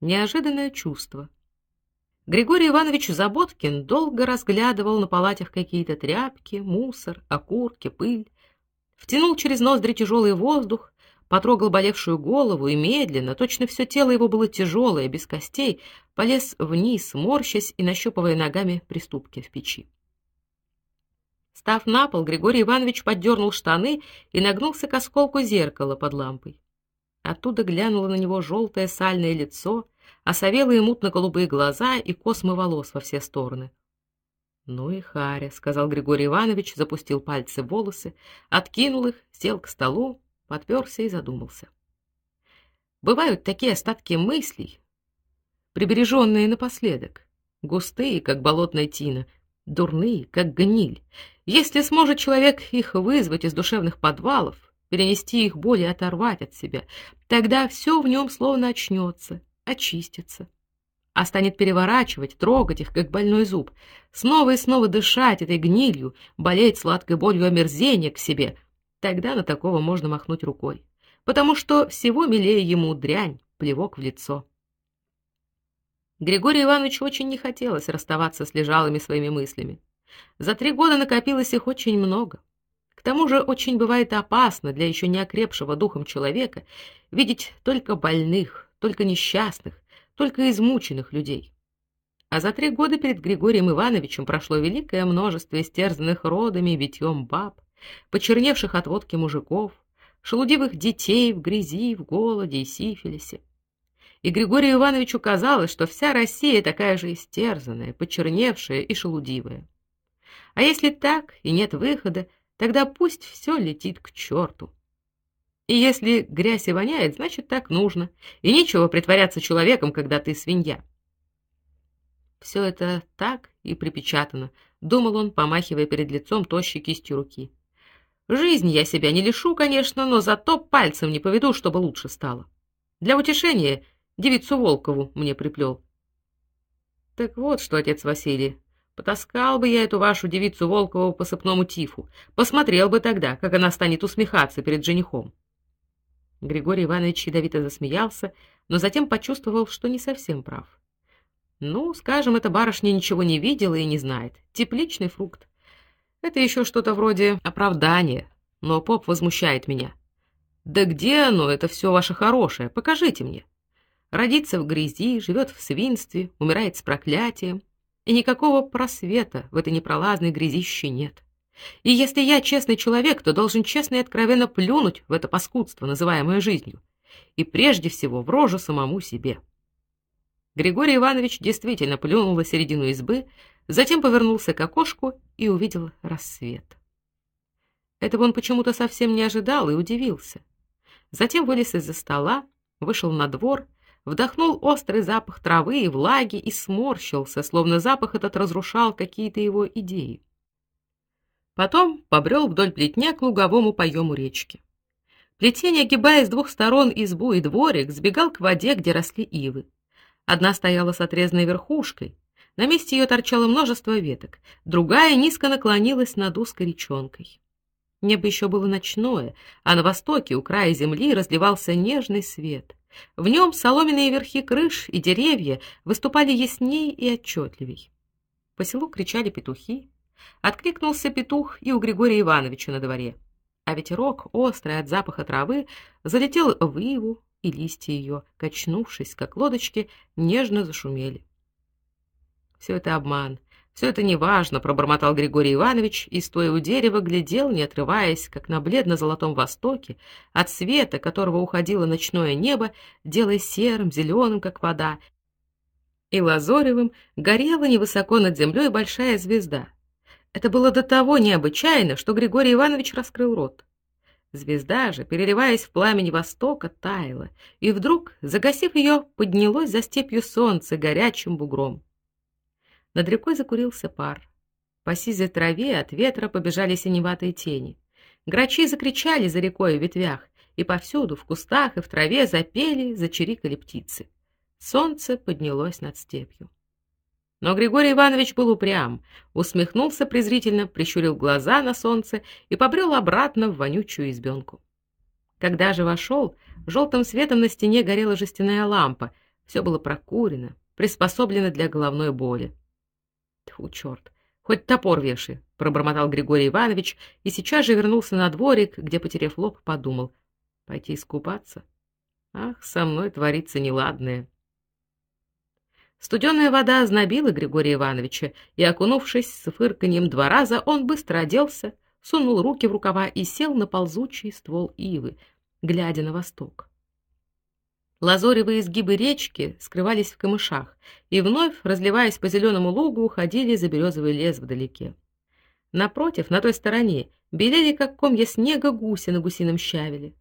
неожиданное чувство. Григорий Иванович Заботкин долго разглядывал на палатях какие-то тряпки, мусор, окурки, пыль, втянул через ноздри тяжелый воздух, потрогал болевшую голову и медленно, точно все тело его было тяжелое, без костей, полез вниз, морщась и нащупывая ногами приступки в печи. Став на пол, Григорий Иванович поддернул штаны и нагнулся к осколку зеркала под лампой. Оттуда глянуло на него желтое сальное лицо, осовелые мутно-голубые глаза и космы волос во все стороны. Ну и харя, сказал Григорий Иванович, запустил пальцы в волосы, откинул их, сел к столу, подперся и задумался. Бывают такие остатки мыслей, прибереженные напоследок, густые, как болотная тина, дурные, как гниль. Если сможет человек их вызвать из душевных подвалов, перенести их боль и оторвать от себя, тогда все в нем словно очнется, очистится, а станет переворачивать, трогать их, как больной зуб, снова и снова дышать этой гнилью, болеть сладкой болью омерзения к себе, тогда на такого можно махнуть рукой, потому что всего милее ему дрянь, плевок в лицо. Григорию Ивановичу очень не хотелось расставаться с лежалыми своими мыслями. За три года накопилось их очень много. Тому же очень бывает опасно для еще не окрепшего духом человека видеть только больных, только несчастных, только измученных людей. А за три года перед Григорием Ивановичем прошло великое множество истерзанных родами и баб, почерневших от водки мужиков, шелудивых детей в грязи, в голоде и сифилисе. И Григорию Ивановичу казалось, что вся Россия такая же истерзанная, почерневшая и шелудивая. А если так и нет выхода, тогда пусть все летит к черту. И если грязь и воняет, значит так нужно. И нечего притворяться человеком, когда ты свинья. Все это так и припечатано, думал он, помахивая перед лицом тощей кистью руки. Жизнь я себя не лишу, конечно, но зато пальцем не поведу, чтобы лучше стало. Для утешения девицу Волкову мне приплел. Так вот, что отец Василий, потаскал бы я эту вашу девицу Волкову по сыпному тифу, посмотрел бы тогда, как она станет усмехаться перед женихом. Григорий Иванович ядовито засмеялся, но затем почувствовал, что не совсем прав. Ну, скажем, эта барышня ничего не видела и не знает. Тепличный фрукт. Это еще что-то вроде оправдания, но поп возмущает меня. Да где оно, это все ваше хорошее? Покажите мне. Родится в грязи, живет в свинстве, умирает с проклятием, и никакого просвета в этой непролазной грязище нет. И если я честный человек, то должен честно и откровенно плюнуть в это паскудство, называемое жизнью, и прежде всего в рожу самому себе. Григорий Иванович действительно плюнул на середину избы, затем повернулся к окошку и увидел рассвет. Этого он почему-то совсем не ожидал и удивился. Затем вылез из-за стола, вышел на двор, вдохнул острый запах травы и влаги и сморщился, словно запах этот разрушал какие-то его идеи. Потом побрел вдоль плетня к луговому поему речки. Плетень, огибая с двух сторон избу и дворик, сбегал к воде, где росли ивы. Одна стояла с отрезанной верхушкой, на месте ее торчало множество веток, другая низко наклонилась над узкой речонкой. Небо еще было ночное, а на востоке, у края земли, разливался нежный свет. В нем соломенные верхи крыш и деревья выступали ясней и отчетливей. По селу кричали петухи, Откликнулся петух и у Григория Ивановича на дворе. А ветерок, острый от запаха травы, залетел в иву, и листья ее, качнувшись, как лодочки, нежно зашумели. Все это обман. Все это неважно, пробормотал Григорий Иванович и стоя у дерева глядел, не отрываясь, как на бледно-золотом востоке, от света, которого уходило ночное небо, делая серым, зеленым, как вода, и лазоревым горела невысоко над землей большая звезда. Это было до того необычайно, что Григорий Иванович раскрыл рот. Звезда же, переливаясь в пламени востока, таяла, и вдруг, загасив ее, поднялось за степью солнце горячим бугром. Над рекой закурился пар. По сизой траве от ветра побежали синеватые тени. Грачи закричали за рекой в ветвях, и повсюду, в кустах и в траве запели, зачирикали птицы. Солнце поднялось над степью. Но Григорий Иванович был упрям, усмехнулся презрительно, прищурил глаза на солнце и побрел обратно в вонючую избенку. Когда же вошел, желтым светом на стене горела жестяная лампа, Все было прокурено, приспособлено для головной боли. Тьфу, черт, хоть топор вешай, пробормотал Григорий Иванович и сейчас же вернулся на дворик, где, потеряв лоб, подумал: пойти искупаться. Ах, со мной творится неладное. Студеная вода ознобила Григория Ивановича, и окунувшись с фырканьем два раза, он быстро оделся, сунул руки в рукава и сел на ползучий ствол ивы, глядя на восток. Лазоревые изгибы речки скрывались в камышах, и вновь, разливаясь по зеленому лугу, уходили за березовый лес вдалеке. Напротив, на той стороне, белели как комья снега гуси на гусином щавеле.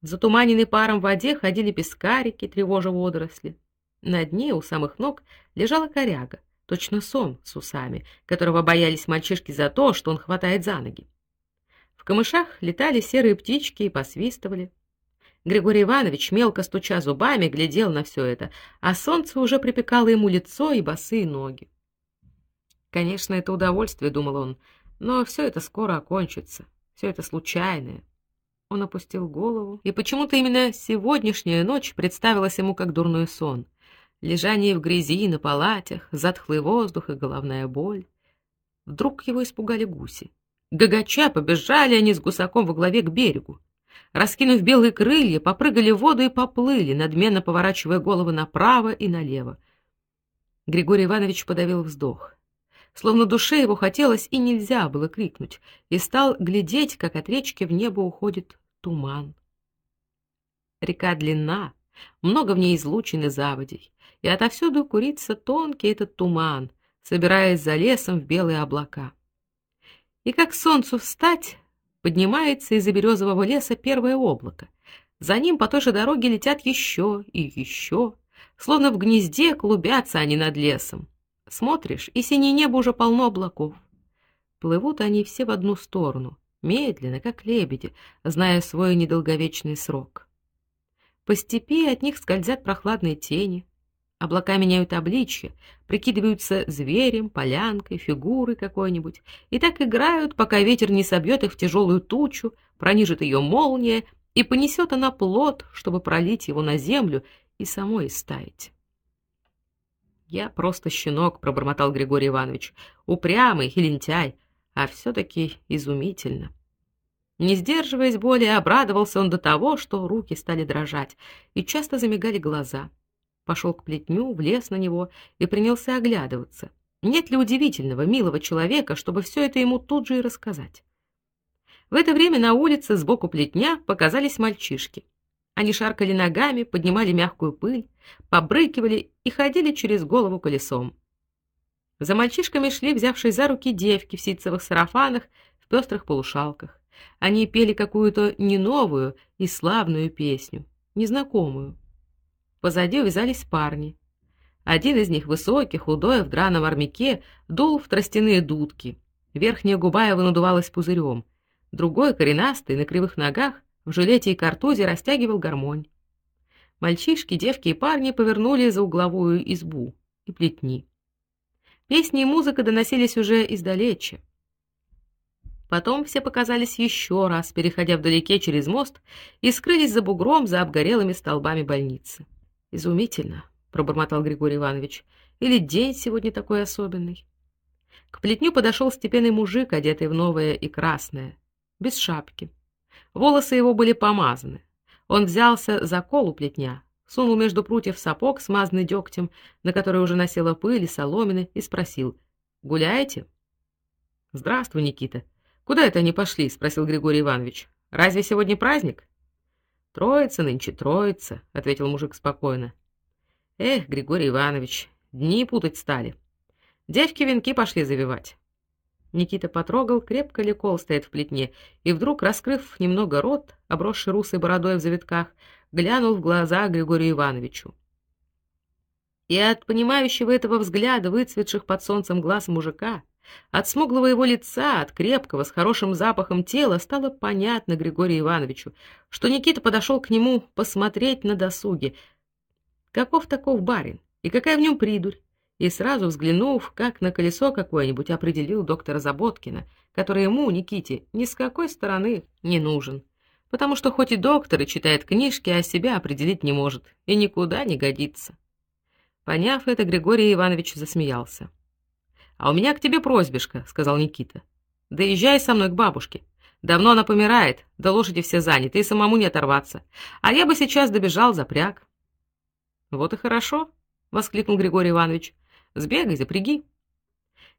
В затуманенной паром воде ходили пескарики, тревожа водоросли. На дне у самых ног лежала коряга, точно сон с усами, которого боялись мальчишки за то, что он хватает за ноги. В камышах летали серые птички и посвистывали. Григорий Иванович, мелко стуча зубами, глядел на все это, а солнце уже припекало ему лицо и босые ноги. Конечно, это удовольствие, думал он, но все это скоро окончится. Все это случайное. Он опустил голову, и почему-то именно сегодняшняя ночь представилась ему как дурной сон. Лежание в грязи на палатях, затхлый воздух и головная боль. Вдруг его испугали гуси. Гагача побежали они с гусаком во главе к берегу раскинув белые крылья, попрыгали в воду и поплыли, надменно поворачивая головы направо и налево. Григорий Иванович подавил вздох. Словно душе его хотелось и нельзя было крикнуть, и стал глядеть, как от речки в небо уходит туман. Река длинна, много в ней излучин и заводей, и отовсюду курится тонкий этот туман, собираясь за лесом в белые облака. И как солнцу встать, поднимается из-за березового леса первое облако. За ним по той же дороге летят еще и еще, словно в гнезде клубятся они над лесом. Смотришь, и синее небо уже полно облаков. Плывут они все в одну сторону, медленно, как лебеди, зная свой недолговечный срок. По степи от них скользят прохладные тени, Облака меняют обличье, прикидываются зверем, полянкой, фигурой какой-нибудь, и так играют, пока ветер не собьет их в тяжелую тучу, пронижит ее молния и понесет она плод, чтобы пролить его на землю и самой истаять. Я просто щенок, пробормотал Григорий Иванович, упрямый и лентяй, а все таки изумительно. Не сдерживаясь более, обрадовался он до того, что руки стали дрожать и часто замигали глаза пошел к плетню, влез на него и принялся оглядываться. Нет ли удивительного, милого человека, чтобы все это ему тут же и рассказать? В это время на улице сбоку плетня показались мальчишки. Они шаркали ногами, поднимали мягкую пыль, побрыкивали и ходили через голову колесом. За мальчишками шли взявшие за руки девки в ситцевых сарафанах, в пестрых полушалках. Они пели какую-то не новую и славную песню, незнакомую. Позади увязались парни. Один из них, высокий, худой, в драном армяке, дул в тростяные дудки. Верхняя губа его надувалась пузырем. Другой, коренастый, на кривых ногах, в жилете и картузе растягивал гармонь. Мальчишки, девки и парни повернули за угловую избу и плетни. Песни и музыка доносились уже издалече. Потом все показались еще раз, переходя вдалеке через мост, и скрылись за бугром за обгорелыми столбами больницы. Изумительно, пробормотал Григорий Иванович. Или день сегодня такой особенный. К плетню подошел степенный мужик, одетый в новое и красное, без шапки. Волосы его были помазаны. Он взялся за колу плетня, сунул между прутьев сапог, смазанный дегтем, на который уже насела пыль и соломины, и спросил: "Гуляете?" "Здравствуй, Никита. Куда это они пошли?" спросил Григорий Иванович. "Разве сегодня праздник?" Троица нынче троица, ответил мужик спокойно. Эх, Григорий Иванович, дни путать стали. Девки венки пошли завивать. Никита потрогал, крепко ли кол стоит в плетне, и вдруг, раскрыв немного рот, обросший русой бородой в завитках, глянул в глаза Григорию Ивановичу. И от понимающего этого взгляда, выцветших под солнцем глаз мужика, от смуглого его лица, от крепкого, с хорошим запахом тела стало понятно Григорию Ивановичу, что Никита подошел к нему посмотреть на досуге. Каков таков барин и какая в нем придурь? И сразу взглянув, как на колесо какое-нибудь, определил доктора Заботкина, который ему, Никите, ни с какой стороны не нужен. Потому что хоть и доктор и читает книжки, а себя определить не может и никуда не годится. Поняв это, Григорий Иванович засмеялся. А у меня к тебе просьбишка, сказал Никита. Доезжай со мной к бабушке. Давно она помирает, да лошади все заняты, и самому не оторваться. А я бы сейчас добежал, запряг. Вот и хорошо, воскликнул Григорий Иванович. Сбегай, запряги.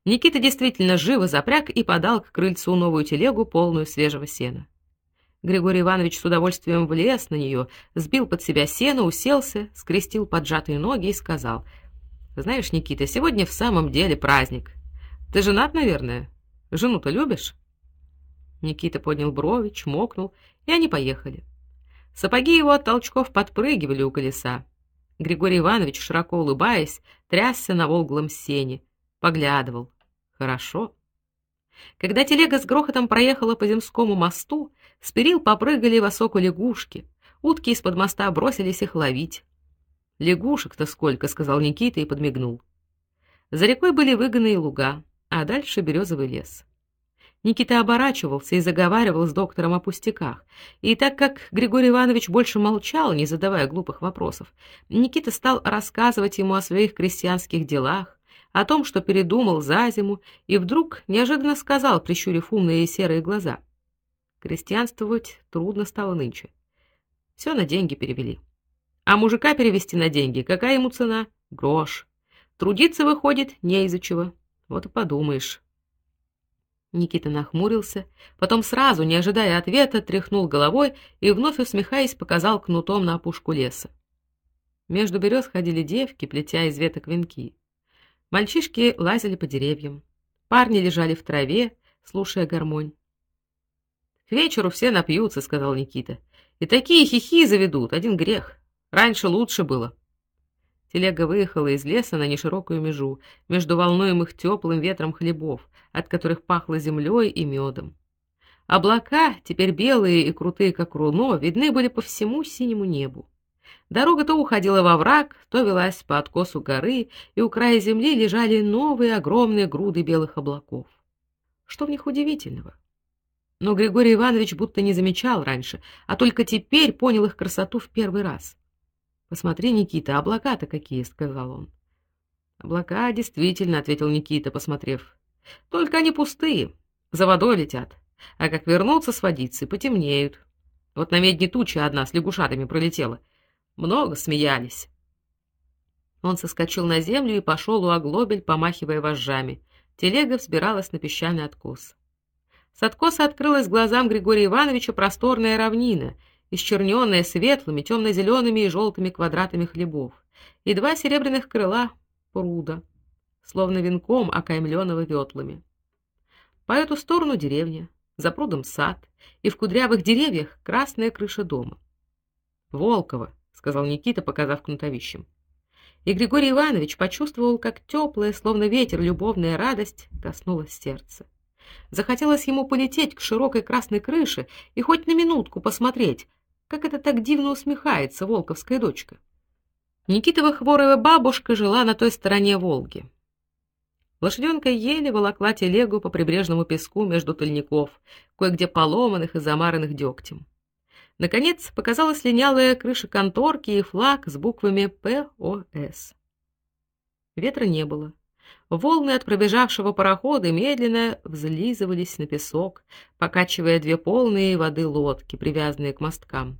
Никита действительно живо запряг и подал к крыльцу новую телегу, полную свежего сена. Григорий Иванович с удовольствием влез на нее, сбил под себя сено, уселся, скрестил поджатые ноги и сказал: "Знаешь, Никита, сегодня в самом деле праздник. Ты женат, наверное? Жену-то любишь?" Никита поднял брови, чмокнул, и они поехали. Сапоги его от толчков подпрыгивали у колеса. Григорий Иванович, широко улыбаясь, трясся на волглом сене, поглядывал. Хорошо. Когда телега с грохотом проехала по земскому мосту, с перил попрыгали в осоку лягушки. Утки из-под моста бросились их ловить. Лягушек-то сколько, сказал Никита и подмигнул. За рекой были выгоны и луга, а дальше березовый лес. Никита оборачивался и заговаривал с доктором о пустяках. И так как Григорий Иванович больше молчал, не задавая глупых вопросов, Никита стал рассказывать ему о своих крестьянских делах, о том, что передумал за зиму, и вдруг неожиданно сказал, прищурив умные серые глаза: "Крестьянствовать трудно стало нынче. Все на деньги перевели. А мужика перевести на деньги, какая ему цена? Грош. Трудиться выходит не из-за чего. Вот и подумаешь". Никита нахмурился, потом сразу, не ожидая ответа, тряхнул головой и вновь усмехаясь, показал кнутом на опушку леса. Между берез ходили девки, плетя из веток венки. Мальчишки лазили по деревьям. Парни лежали в траве, слушая гармонь. К вечеру все напьются, сказал Никита. И такие хихи заведут, один грех. Раньше лучше было. Телега выехала из леса на неширокую межу, между волнуемых теплым ветром хлебов, от которых пахло землей и медом. Облака, теперь белые и крутые, как руно, видны были по всему синему небу. Дорога то уходила во враг, то велась по откосу горы, и у края земли лежали новые огромные груды белых облаков. Что в них удивительного? Но Григорий Иванович будто не замечал раньше, а только теперь понял их красоту в первый раз. Посмотри, Никита, облака-то какие, сказал он. Облака действительно, ответил Никита, посмотрев. Только они пустые, за водой летят. А как вернутся с водицы, потемнеют. Вот на медне туча одна с лягушатами пролетела. Много смеялись. Он соскочил на землю и пошел у оглобель, помахивая вожжами. Телега взбиралась на песчаный откос. С откоса открылась глазам Григория Ивановича просторная равнина, исчерненная светлыми темно зелеными и желтыми квадратами хлебов, и два серебряных крыла пруда, словно венком окаймленного ветлами. По эту сторону деревня, за прудом сад, и в кудрявых деревьях красная крыша дома. Волково, сказал Никита, показав кнутовищем. И Григорий Иванович почувствовал, как теплая, словно ветер, любовная радость коснулась сердца. Захотелось ему полететь к широкой красной крыше и хоть на минутку посмотреть, как это так дивно усмехается волковская дочка. Никитова хворая бабушка жила на той стороне Волги. Лошаденка еле волокла телегу по прибрежному песку между тольников, кое-где поломанных и замаранных дегтем. Наконец показалась линялая крыша конторки и флаг с буквами ПОС. Ветра не было. Волны от пробежавшего парохода медленно взлизывались на песок, покачивая две полные воды лодки, привязанные к мосткам.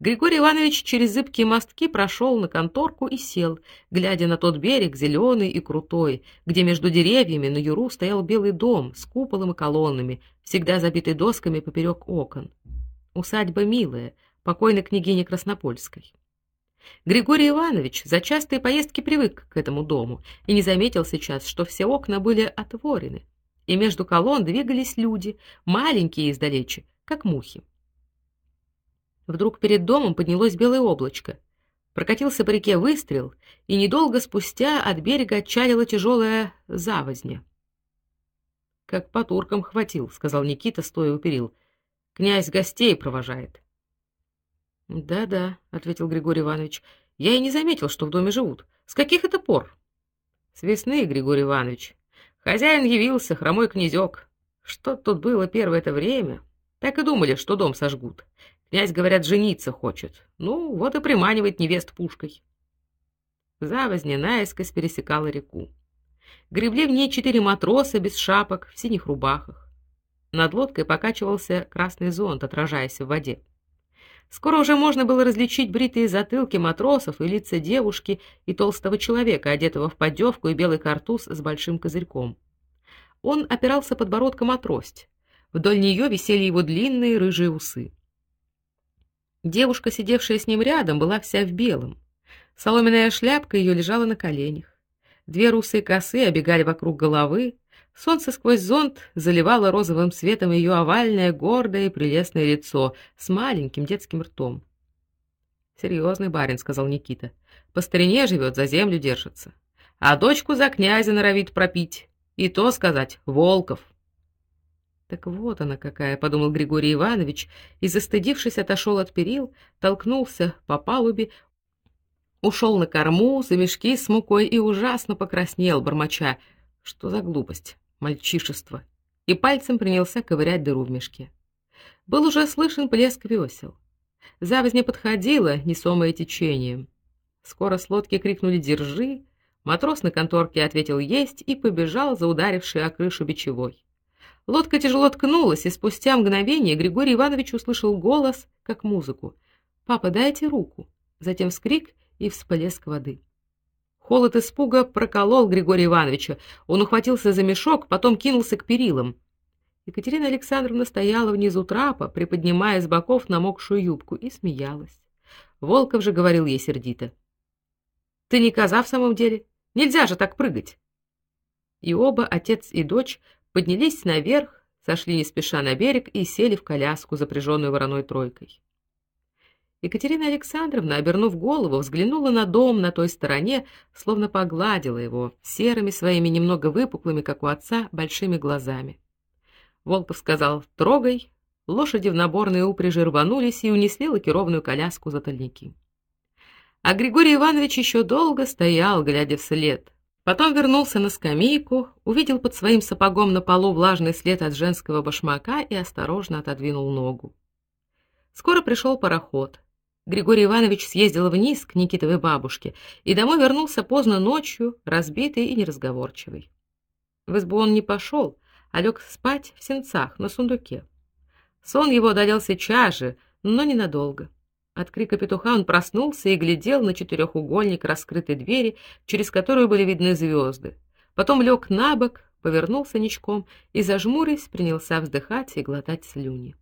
Григорий Иванович через зыбкие мостки прошел на конторку и сел, глядя на тот берег зеленый и крутой, где между деревьями на юру стоял белый дом с куполом и колоннами, всегда забитый досками поперек окон. Усадьба милая, покойной княгини Краснопольской. Григорий Иванович за частые поездки привык к этому дому и не заметил сейчас, что все окна были отворены, и между колонн двигались люди, маленькие издалече, как мухи. Вдруг перед домом поднялось белое облачко. Прокатился по реке выстрел, и недолго спустя от берега отчалила тяжелая завозня. Как по туркам хватил, сказал Никита, стоя у перил. Князь гостей провожает. Да-да, ответил Григорий Иванович. Я и не заметил, что в доме живут. С каких это пор? С весны, Григорий Иванович. Хозяин явился, хромой князек. Что тут было первое это время? Так и думали, что дом сожгут. Князь, говорят, жениться хочет. Ну, вот и приманивает невест пушкой. Завозня наискось пересекала реку. Гребли в ней четыре матроса без шапок, в синих рубахах. Над лодкой покачивался красный зонт, отражаясь в воде. Скоро уже можно было различить бритые затылки матросов и лица девушки и толстого человека, одетого в поддевку и белый картуз с большим козырьком. Он опирался подбородком о трость. Вдоль нее висели его длинные рыжие усы. Девушка, сидевшая с ним рядом, была вся в белом. Соломенная шляпка ее лежала на коленях. Две русые косы обегали вокруг головы. Солнце сквозь зонт заливало розовым светом ее овальное, гордое и прелестное лицо с маленьким детским ртом. Серьезный барин, сказал Никита. По старине живет, за землю держится. А дочку за князя норовит пропить. И то сказать, Волков. Так вот она какая, подумал Григорий Иванович и застыдившись отошел от перил, толкнулся по палубе, ушел на корму за мешки с мукой и ужасно покраснел, бормоча: "Что за глупость, мальчишество?" И пальцем принялся ковырять дыру в мешке. Был уже слышен плеск весел. Завозня подходила, несомая течением. Скоро с лодки крикнули: "Держи!" Матрос на конторке ответил: "Есть" и побежал за ударившей о крышу бичевой. Лодка тяжело ткнулась, и спустя мгновение Григорий Иванович услышал голос, как музыку. "Папа, дайте руку". Затем вскрик и всплеск воды. Холод испуга проколол Григория Ивановича. Он ухватился за мешок, потом кинулся к перилам. Екатерина Александровна стояла внизу трапа, приподнимая с боков намокшую юбку, и смеялась. Волков же говорил ей сердито: "Ты не коза в самом деле? Нельзя же так прыгать". И оба, отец и дочь, поднялись наверх, сошли не спеша на берег и сели в коляску, запряженную вороной тройкой. Екатерина Александровна, обернув голову, взглянула на дом на той стороне, словно погладила его серыми своими немного выпуклыми, как у отца, большими глазами. Волков сказал: "Трогай". Лошади в наборной упряжи рванулись и унесли лакированную коляску за тальники. А Григорий Иванович еще долго стоял, глядя вслед. Потом вернулся на скамейку, увидел под своим сапогом на полу влажный след от женского башмака и осторожно отодвинул ногу. Скоро пришел пароход. Григорий Иванович съездил вниз к Никитовой бабушке и домой вернулся поздно ночью, разбитый и неразговорчивый. В избу он не пошел, а лег спать в сенцах на сундуке. Сон его одолел сейчас но ненадолго. От крика петуха он проснулся и глядел на четырехугольник раскрытой двери, через которую были видны звезды. Потом лег на бок, повернулся ничком и зажмурясь принялся вздыхать и глотать слюни.